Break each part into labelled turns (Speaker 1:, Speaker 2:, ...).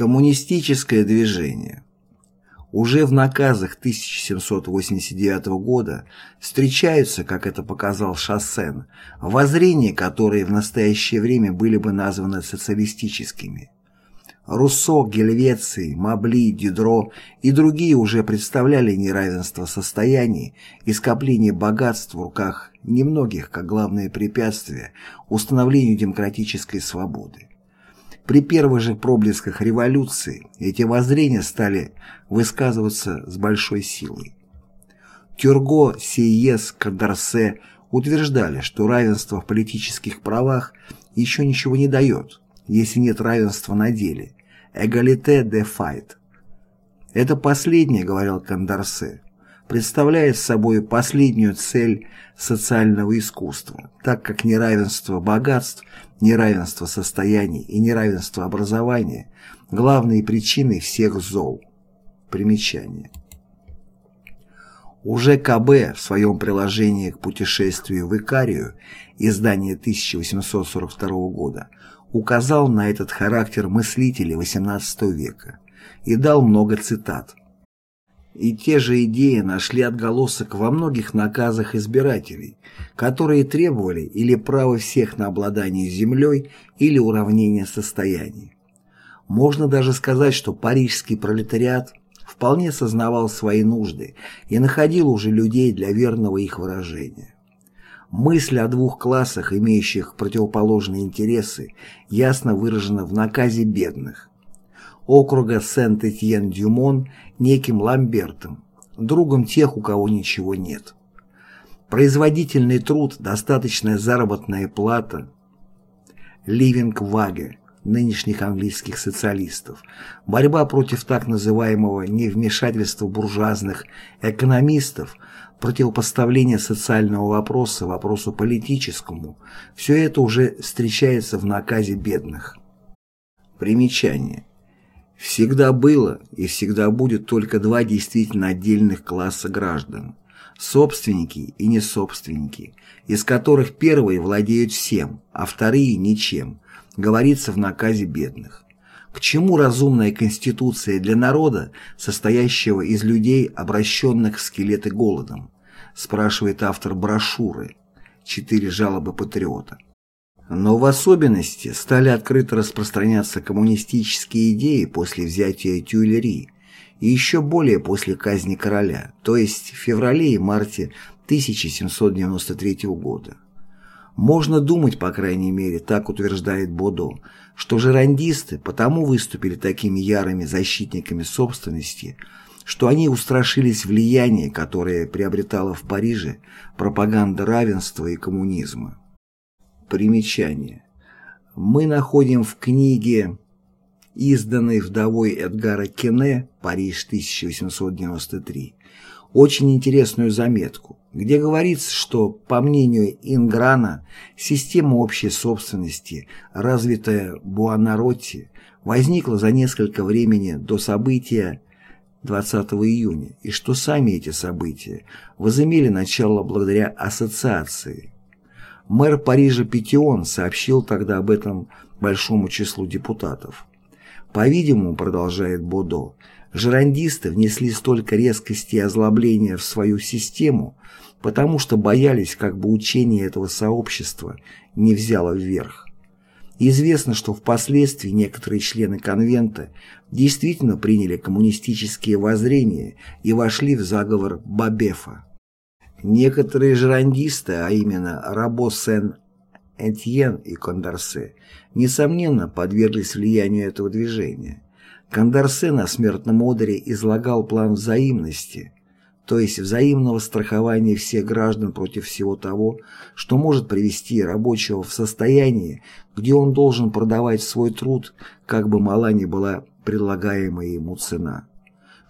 Speaker 1: Коммунистическое движение Уже в наказах 1789 года встречаются, как это показал Шассен, воззрения, которые в настоящее время были бы названы социалистическими. Руссо, Гельвеций, Мабли, Дидро и другие уже представляли неравенство состояний и скопление богатств в руках немногих как главное препятствие установлению демократической свободы. При первых же проблесках революции эти воззрения стали высказываться с большой силой. Тюрго, Сейес, Кандорсе утверждали, что равенство в политических правах еще ничего не дает, если нет равенства на деле. Эгалите де файт. Это последнее, говорил Кандорсе, представляет собой последнюю цель социального искусства, так как неравенство богатств неравенство состояний и неравенство образования – главные причины всех зол. Примечание. Уже КБ в своем приложении к путешествию в Икарию, издание 1842 года, указал на этот характер мыслителей XVIII века и дал много цитат. И те же идеи нашли отголосок во многих наказах избирателей, которые требовали или право всех на обладание землей, или уравнение состояний. Можно даже сказать, что парижский пролетариат вполне сознавал свои нужды и находил уже людей для верного их выражения. Мысль о двух классах, имеющих противоположные интересы, ясно выражена в наказе бедных, округа Сент-Этьен-Дюмон неким Ламбертом, другом тех, у кого ничего нет. Производительный труд, достаточная заработная плата, ливинг-ваге нынешних английских социалистов, борьба против так называемого невмешательства буржуазных экономистов, противопоставление социального вопроса вопросу политическому – все это уже встречается в наказе бедных. Примечание. Всегда было и всегда будет только два действительно отдельных класса граждан – собственники и несобственники, из которых первые владеют всем, а вторые – ничем, говорится в наказе бедных. К чему разумная конституция для народа, состоящего из людей, обращенных в скелеты голодом, спрашивает автор брошюры «Четыре жалобы патриота». Но в особенности стали открыто распространяться коммунистические идеи после взятия Тюильри и еще более после казни короля, то есть в феврале и марте 1793 года. Можно думать, по крайней мере, так утверждает Бодо, что жерандисты потому выступили такими ярыми защитниками собственности, что они устрашились влияния, которое приобретала в Париже пропаганда равенства и коммунизма. Примечание. Мы находим в книге, изданной вдовой Эдгара Кене «Париж, 1893», очень интересную заметку, где говорится, что, по мнению Инграна, система общей собственности, развитая Буонаротти, возникла за несколько времени до события 20 июня, и что сами эти события возымели начало благодаря ассоциации, Мэр Парижа Петион сообщил тогда об этом большому числу депутатов. По-видимому, продолжает Бодо, жерандисты внесли столько резкости и озлобления в свою систему, потому что боялись, как бы учение этого сообщества не взяло вверх. Известно, что впоследствии некоторые члены конвента действительно приняли коммунистические воззрения и вошли в заговор Бабефа. Некоторые жерандисты, а именно Рабо Сен-Этьен и Кондорсе, несомненно, подверглись влиянию этого движения. Кондорсе на смертном одре излагал план взаимности, то есть взаимного страхования всех граждан против всего того, что может привести рабочего в состояние, где он должен продавать свой труд, как бы мала ни была предлагаемая ему цена.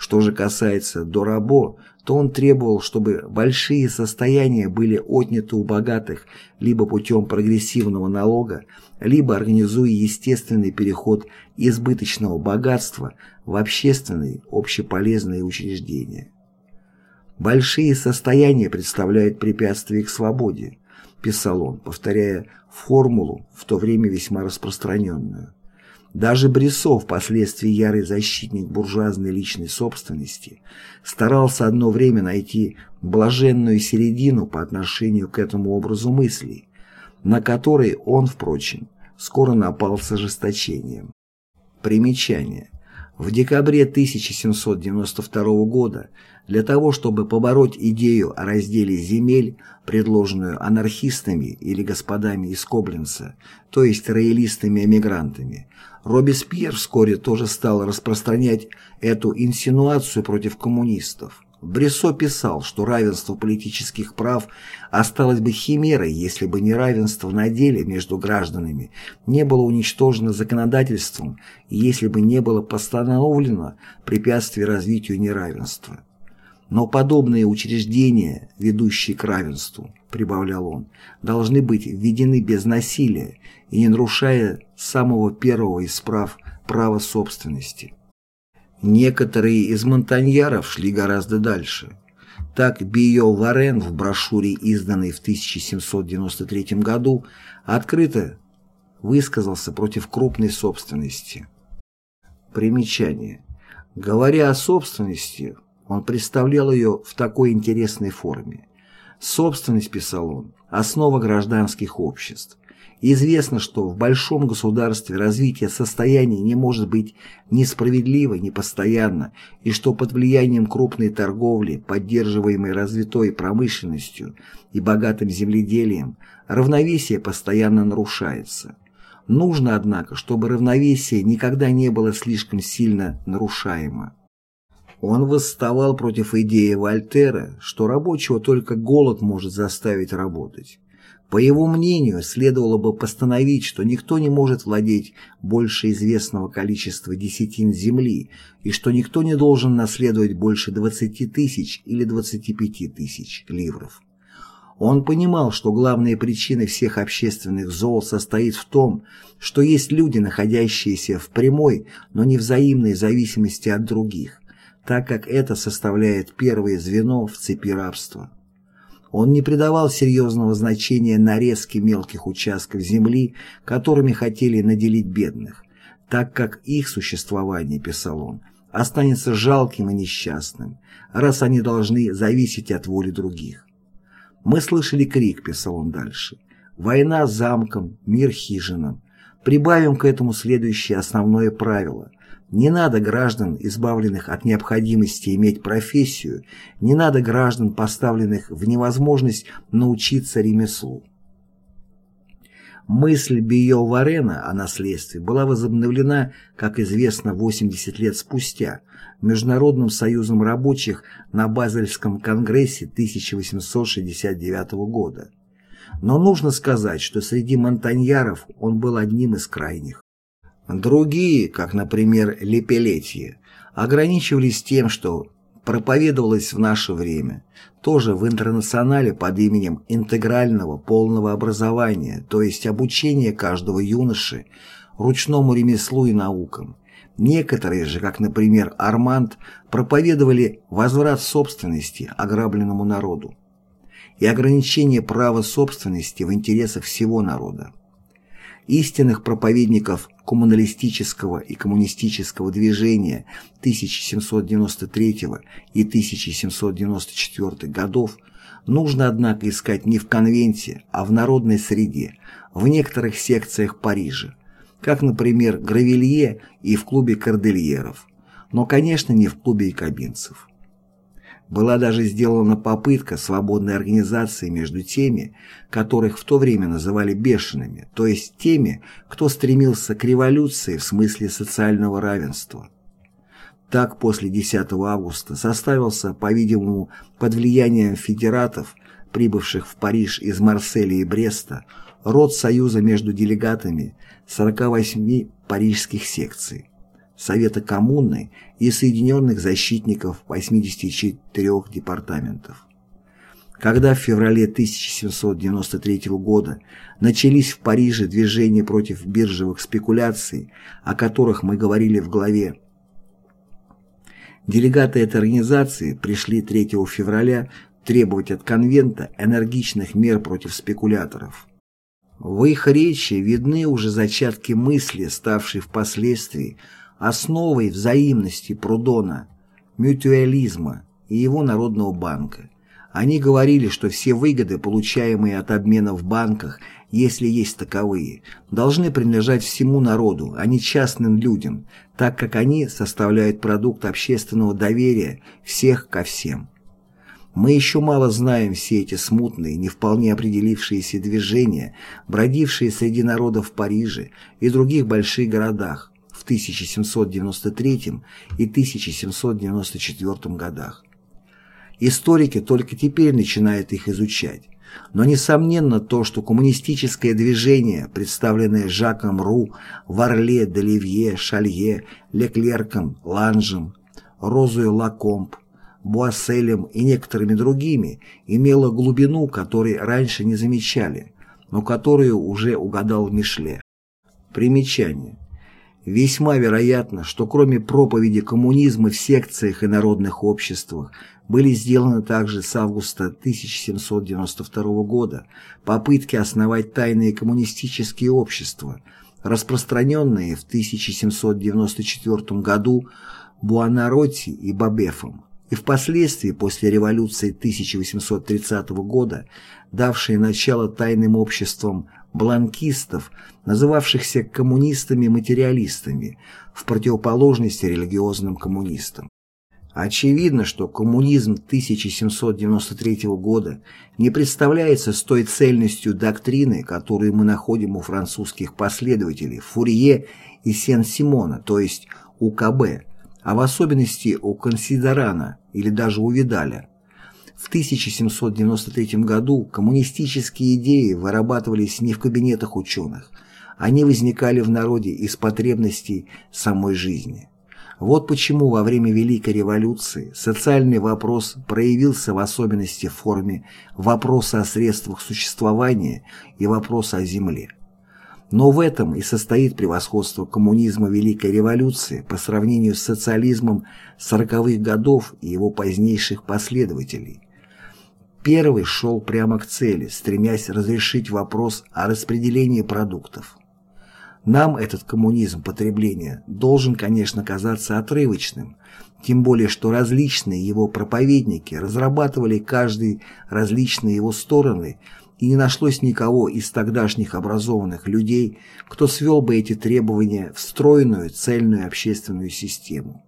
Speaker 1: Что же касается Дорабо, то он требовал, чтобы большие состояния были отняты у богатых либо путем прогрессивного налога, либо организуя естественный переход избыточного богатства в общественные общеполезные учреждения. «Большие состояния представляют препятствие к свободе», писал он, повторяя формулу, в то время весьма распространенную. Даже Брессо, впоследствии ярый защитник буржуазной личной собственности, старался одно время найти блаженную середину по отношению к этому образу мыслей, на который он, впрочем, скоро напал с ожесточением. Примечание. В декабре 1792 года для того, чтобы побороть идею о разделе земель, предложенную анархистами или господами из Коблинца, то есть роялистами-эмигрантами, Робеспьер вскоре тоже стал распространять эту инсинуацию против коммунистов. Брессо писал, что равенство политических прав осталось бы химерой, если бы неравенство на деле между гражданами не было уничтожено законодательством и если бы не было постановлено препятствие развитию неравенства. Но подобные учреждения, ведущие к равенству, прибавлял он, должны быть введены без насилия и не нарушая самого первого из прав права собственности. Некоторые из монтаньяров шли гораздо дальше. Так Био Варен в брошюре, изданной в 1793 году, открыто высказался против крупной собственности. Примечание. Говоря о собственности, он представлял ее в такой интересной форме. Собственность, писал он, основа гражданских обществ. Известно, что в большом государстве развитие состояний не может быть ни справедливо, ни постоянно, и что под влиянием крупной торговли, поддерживаемой развитой промышленностью и богатым земледелием, равновесие постоянно нарушается. Нужно, однако, чтобы равновесие никогда не было слишком сильно нарушаемо. Он восставал против идеи Вольтера, что рабочего только голод может заставить работать. По его мнению, следовало бы постановить, что никто не может владеть больше известного количества десятин земли и что никто не должен наследовать больше 20 тысяч или 25 тысяч ливров. Он понимал, что главная причина всех общественных зол состоит в том, что есть люди, находящиеся в прямой, но не взаимной зависимости от других так как это составляет первое звено в цепи рабства. Он не придавал серьезного значения нарезке мелких участков земли, которыми хотели наделить бедных, так как их существование, писал он, останется жалким и несчастным, раз они должны зависеть от воли других. «Мы слышали крик», — писал он дальше, «война замком, мир хижинам. Прибавим к этому следующее основное правило — не надо граждан, избавленных от необходимости иметь профессию, не надо граждан, поставленных в невозможность научиться ремеслу. Мысль Био Варена о наследстве была возобновлена, как известно, 80 лет спустя Международным союзом рабочих на Базельском конгрессе 1869 года. Но нужно сказать, что среди монтаньяров он был одним из крайних. Другие, как, например, Лепелетье, ограничивались тем, что проповедовалось в наше время, тоже в интернационале под именем интегрального полного образования, то есть обучения каждого юноши ручному ремеслу и наукам. Некоторые же, как, например, Арманд, проповедовали возврат собственности ограбленному народу и ограничение права собственности в интересах всего народа истинных проповедников коммуналистического и коммунистического движения 1793 и 1794 годов нужно, однако, искать не в конвенте, а в народной среде, в некоторых секциях Парижа, как, например, Гравелье и в клубе кордельеров, но, конечно, не в клубе якобинцев. Была даже сделана попытка свободной организации между теми, которых в то время называли бешеными, то есть теми, кто стремился к революции в смысле социального равенства. Так после 10 августа составился, по-видимому, под влиянием федератов, прибывших в Париж из Марселя и Бреста, род союза между делегатами 48 парижских секций. Совета коммуны и Соединенных защитников 84 департаментов. Когда в феврале 1793 года начались в Париже движения против биржевых спекуляций, о которых мы говорили в главе, делегаты этой организации пришли 3 февраля требовать от конвента энергичных мер против спекуляторов. В их речи видны уже зачатки мысли, ставшей впоследствии основой взаимности Прудона, мютуализма и его Народного банка. Они говорили, что все выгоды, получаемые от обмена в банках, если есть таковые, должны принадлежать всему народу, а не частным людям, так как они составляют продукт общественного доверия всех ко всем. Мы еще мало знаем все эти смутные, не вполне определившиеся движения, бродившие среди народа в Париже и других больших городах в 1793 и 1794 годах. Историки только теперь начинают их изучать. Но несомненно то, что коммунистическое движение, представленное Жаком Ру, Варле, Деливье, Шалье, Леклерком, Ланжем, Розой Лакомб, Буасселем и некоторыми другими, имело глубину, которой раньше не замечали, но которую уже угадал Мишле. Примечание. Весьма вероятно, что кроме проповеди коммунизма в секциях и народных обществах были сделаны также с августа 1792 года попытки основать тайные коммунистические общества, распространенные в 1794 году Буонаротти и Бабефом и впоследствии после революции 1830 года, давшие начало тайным обществам бланкистов, называвшихся коммунистами-материалистами, в противоположность религиозным коммунистам. Очевидно, что коммунизм 1793 года не представляется с той цельностью доктрины, которую мы находим у французских последователей Фурье и Сен-Симона, то есть УКБ, а в особенности у Консидерана или даже у Видаля. В 1793 году коммунистические идеи вырабатывались не в кабинетах ученых, они возникали в народе из потребностей самой жизни. Вот почему во время Великой революции социальный вопрос проявился в особенности в форме вопроса о средствах существования и вопроса о земле. Но в этом и состоит превосходство коммунизма Великой революции по сравнению с социализмом 40-х годов и его позднейших последователей. Первый шел прямо к цели, стремясь разрешить вопрос о распределении продуктов. Нам этот коммунизм потребления должен, конечно, казаться отрывочным, тем более что различные его проповедники разрабатывали каждый различные его стороны – и не нашлось никого из тогдашних образованных людей, кто свел бы эти требования в стройную, цельную общественную систему.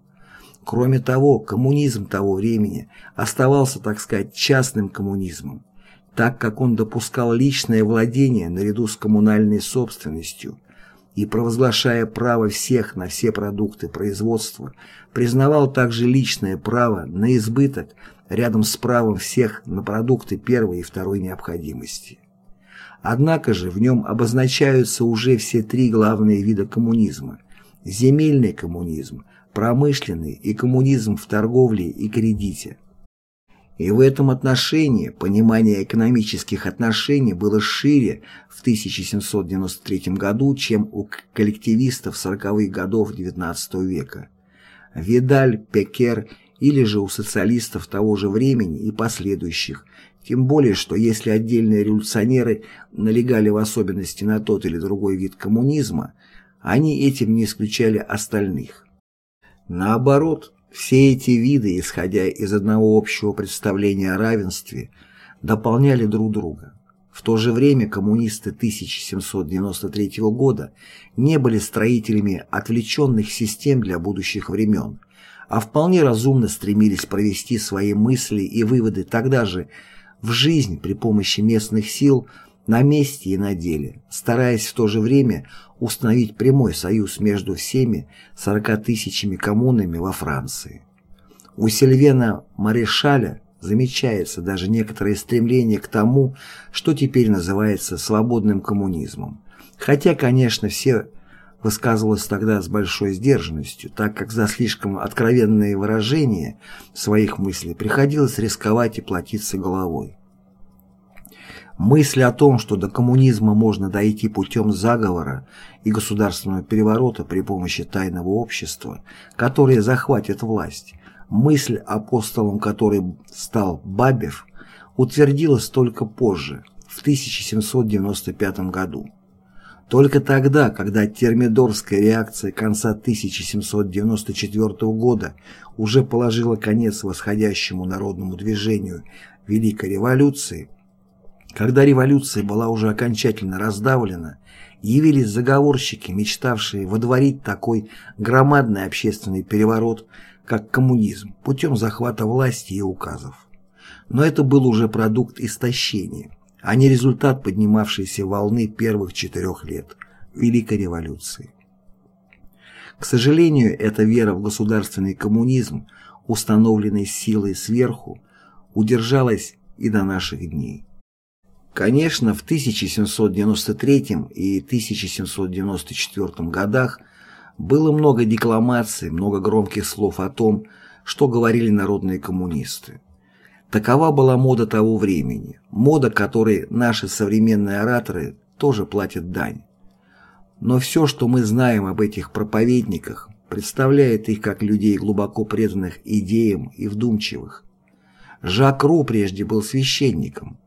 Speaker 1: Кроме того, коммунизм того времени оставался, так сказать, частным коммунизмом, так как он допускал личное владение наряду с коммунальной собственностью и, провозглашая право всех на все продукты производства, признавал также личное право на избыток рядом с правом всех на продукты первой и второй необходимости. Однако же в нем обозначаются уже все три главные вида коммунизма – земельный коммунизм, промышленный и коммунизм в торговле и кредите. И в этом отношении понимание экономических отношений было шире в 1793 году, чем у коллективистов 40-х годов XIX века. Видаль, Пекер или же у социалистов того же времени и последующих, тем более, что если отдельные революционеры налегали в особенности на тот или другой вид коммунизма, они этим не исключали остальных. Наоборот, все эти виды, исходя из одного общего представления о равенстве, дополняли друг друга. В то же время коммунисты 1793 года не были строителями отвлеченных систем для будущих времен – а вполне разумно стремились провести свои мысли и выводы тогда же в жизнь при помощи местных сил на месте и на деле, стараясь в то же время установить прямой союз между всеми 40 тысячами коммунами во Франции. У Сильвена Марешаля замечается даже некоторое стремление к тому, что теперь называется свободным коммунизмом. Хотя, конечно, все высказывалась тогда с большой сдержанностью, так как за слишком откровенные выражения своих мыслей приходилось рисковать и платиться головой. Мысль о том, что до коммунизма можно дойти путем заговора и государственного переворота при помощи тайного общества, которое захватит власть, мысль, апостолом которой стал Бабев, утвердилась только позже, в 1795 году. Только тогда, когда термидорская реакция конца 1794 года уже положила конец восходящему народному движению Великой революции, когда революция была уже окончательно раздавлена, явились заговорщики, мечтавшие водворить такой громадный общественный переворот, как коммунизм, путем захвата власти и указов. Но это был уже продукт истощения – а не результат поднимавшейся волны первых четырех лет Великой революции. К сожалению, эта вера в государственный коммунизм, установленный силой сверху, удержалась и до наших дней. Конечно, в 1793 и 1794 годах было много декламаций, много громких слов о том, что говорили народные коммунисты. Такова была мода того времени, мода, которой наши современные ораторы тоже платят дань. Но все, что мы знаем об этих проповедниках, представляет их как людей глубоко преданных идеям и вдумчивых. Жак Ру прежде был священником.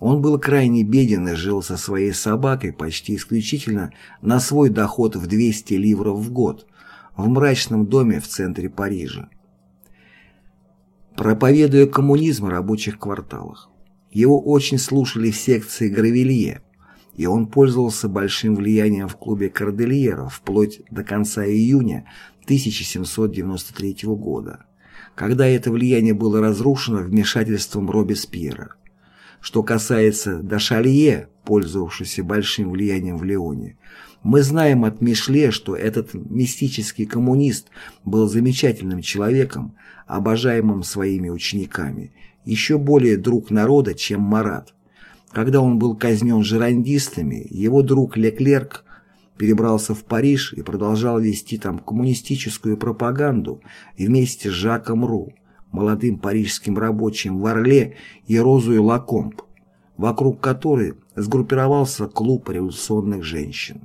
Speaker 1: Он был крайне беден и жил со своей собакой почти исключительно на свой доход в 200 ливров в год в мрачном доме в центре Парижа проповедуя коммунизм в рабочих кварталах. Его очень слушали в секции Гравелье, и он пользовался большим влиянием в клубе Кордельеров вплоть до конца июня 1793 года, когда это влияние было разрушено вмешательством Робеспьера. Что касается Дашалье, пользовавшегося большим влиянием в Леоне, мы знаем от Мишле, что этот мистический коммунист был замечательным человеком, обожаемым своими учениками, еще более друг народа, чем Марат. Когда он был казнен жерандистами, его друг Леклерк перебрался в Париж и продолжал вести там коммунистическую пропаганду вместе с Жаком Ру, молодым парижским рабочим в Орле и Розуей Лакомб, вокруг которой сгруппировался клуб революционных женщин.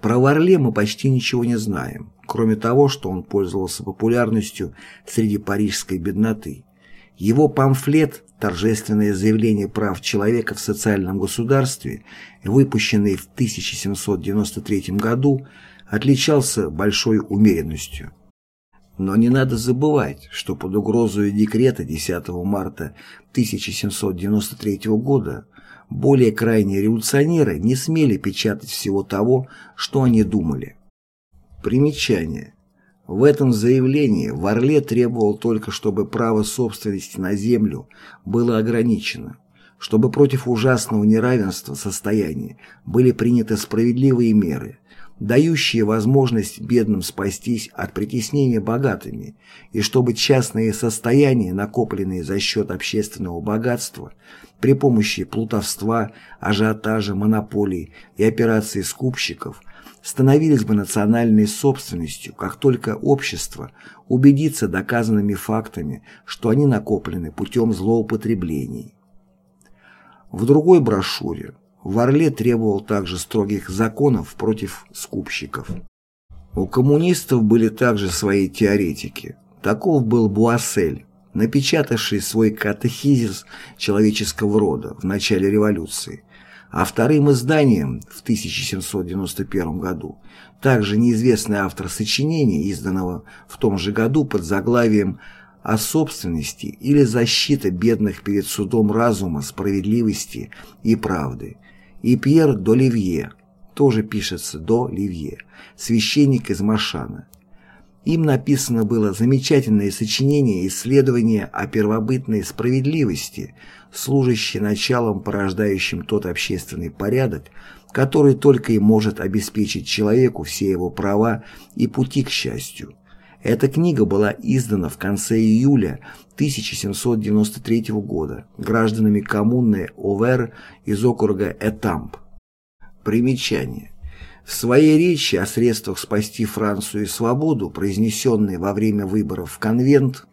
Speaker 1: Про Варле мы почти ничего не знаем, кроме того, что он пользовался популярностью среди парижской бедноты. Его памфлет «Торжественное заявление прав человека в социальном государстве», выпущенный в 1793 году, отличался большой умеренностью. Но не надо забывать, что под угрозой декрета 10 марта 1793 года более крайние революционеры не смели печатать всего того, что они думали. Примечание. В этом заявлении Варле требовал только, чтобы право собственности на землю было ограничено, чтобы против ужасного неравенства состояния были приняты справедливые меры, дающие возможность бедным спастись от притеснения богатыми, и чтобы частные состояния, накопленные за счет общественного богатства, при помощи плутовства, ажиотажа, монополий и операций скупщиков становились бы национальной собственностью, как только общество убедится доказанными фактами, что они накоплены путем злоупотреблений. В другой брошюре Варле требовал также строгих законов против скупщиков. У коммунистов были также свои теоретики. Таков был Буассель, напечатавший свой катехизис человеческого рода в начале революции, а вторым изданием в 1791 году также неизвестный автор сочинения, изданного в том же году под заглавием «О собственности или защита бедных перед судом разума, справедливости и правды» и Пьер Доливье, тоже пишется до Ливье, священник из Машана, им написано было замечательное сочинение исследования о первобытной справедливости, служащее началом, порождающим тот общественный порядок, который только и может обеспечить человеку все его права и пути к счастью. Эта книга была издана в конце июля 1793 года гражданами коммуны Овер из округа Этамп. Примечание. В своей речи о средствах спасти Францию и свободу, произнесенной во время выборов в конвент,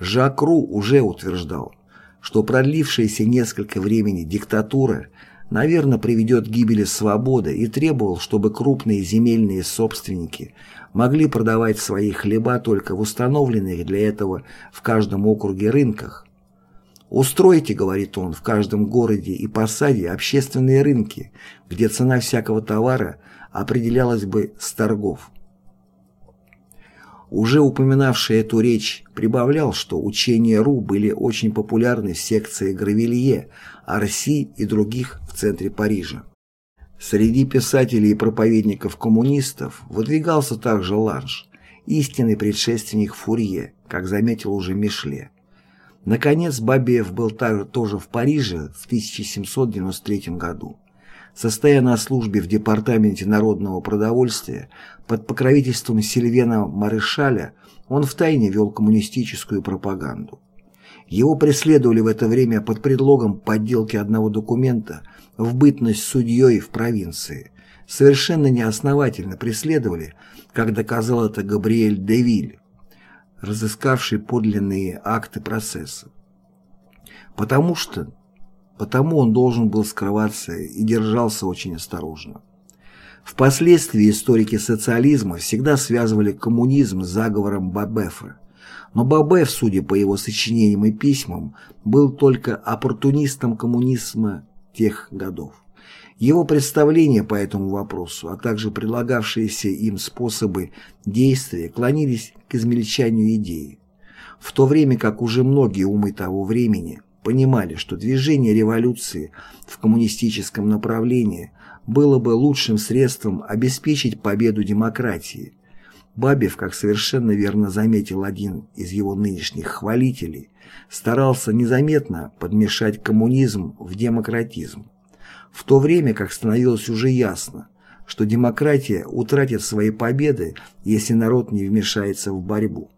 Speaker 1: Жак Ру уже утверждал, что продлившаяся несколько времени диктатура, наверное, приведет к гибели свободы и требовал, чтобы крупные земельные собственники могли продавать свои хлеба только в установленных для этого в каждом округе рынках. «Устройте, — говорит он, — в каждом городе и посаде общественные рынки, где цена всякого товара определялась бы с торгов». Уже упоминавший эту речь прибавлял, что учения РУ были очень популярны в секции Гравелье, Арси и других в центре Парижа. Среди писателей и проповедников-коммунистов выдвигался также Ланж, истинный предшественник Фурье, как заметил уже Мишле. Наконец, Бабиев был также тоже в Париже в 1793 году. Состоя на службе в Департаменте народного продовольствия под покровительством Сильвена Марышаля, он втайне вел коммунистическую пропаганду. Его преследовали в это время под предлогом подделки одного документа в бытность судьей в провинции. Совершенно неосновательно преследовали, как доказал это Габриэль Девиль, разыскавший подлинные акты процесса. Потому что потому он должен был скрываться и держался очень осторожно. Впоследствии историки социализма всегда связывали коммунизм с заговором Бабефа, но Бабеф, судя по его сочинениям и письмам, был только оппортунистом коммунизма тех годов. Его представления по этому вопросу, а также предлагавшиеся им способы действия клонились к измельчанию идеи, в то время как уже многие умы того времени – понимали, что движение революции в коммунистическом направлении было бы лучшим средством обеспечить победу демократии. Бабев, как совершенно верно заметил один из его нынешних хвалителей, старался незаметно подмешать коммунизм в демократизм, в то время как становилось уже ясно, что демократия утратит свои победы, если народ не вмешается в борьбу.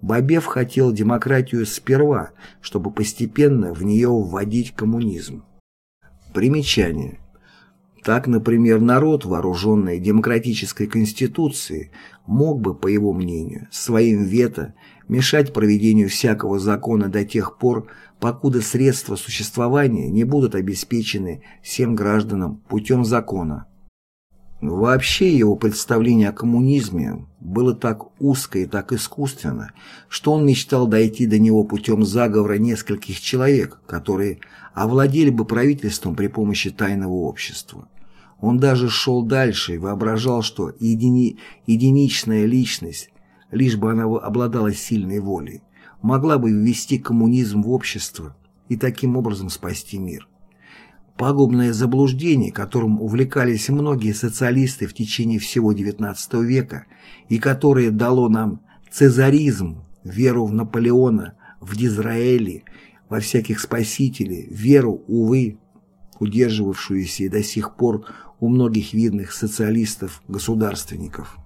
Speaker 1: Бабев хотел демократию сперва, чтобы постепенно в нее вводить коммунизм. Примечание. Так, например, народ, вооруженный демократической конституцией, мог бы, по его мнению, своим вето мешать проведению всякого закона до тех пор, покуда средства существования не будут обеспечены всем гражданам путем закона. Вообще его представление о коммунизме было так узко и так искусственно, что он мечтал дойти до него путем заговора нескольких человек, которые овладели бы правительством при помощи тайного общества. Он даже шел дальше и воображал, что едини, единичная личность, лишь бы она обладала сильной волей, могла бы ввести коммунизм в общество и таким образом спасти мир. Пагубное заблуждение, которым увлекались многие социалисты в течение всего XIX века и которое дало нам цезаризм, веру в Наполеона, в Дизраэли, во всяких спасителей, веру, увы, удерживавшуюся до сих пор у многих видных социалистов-государственников.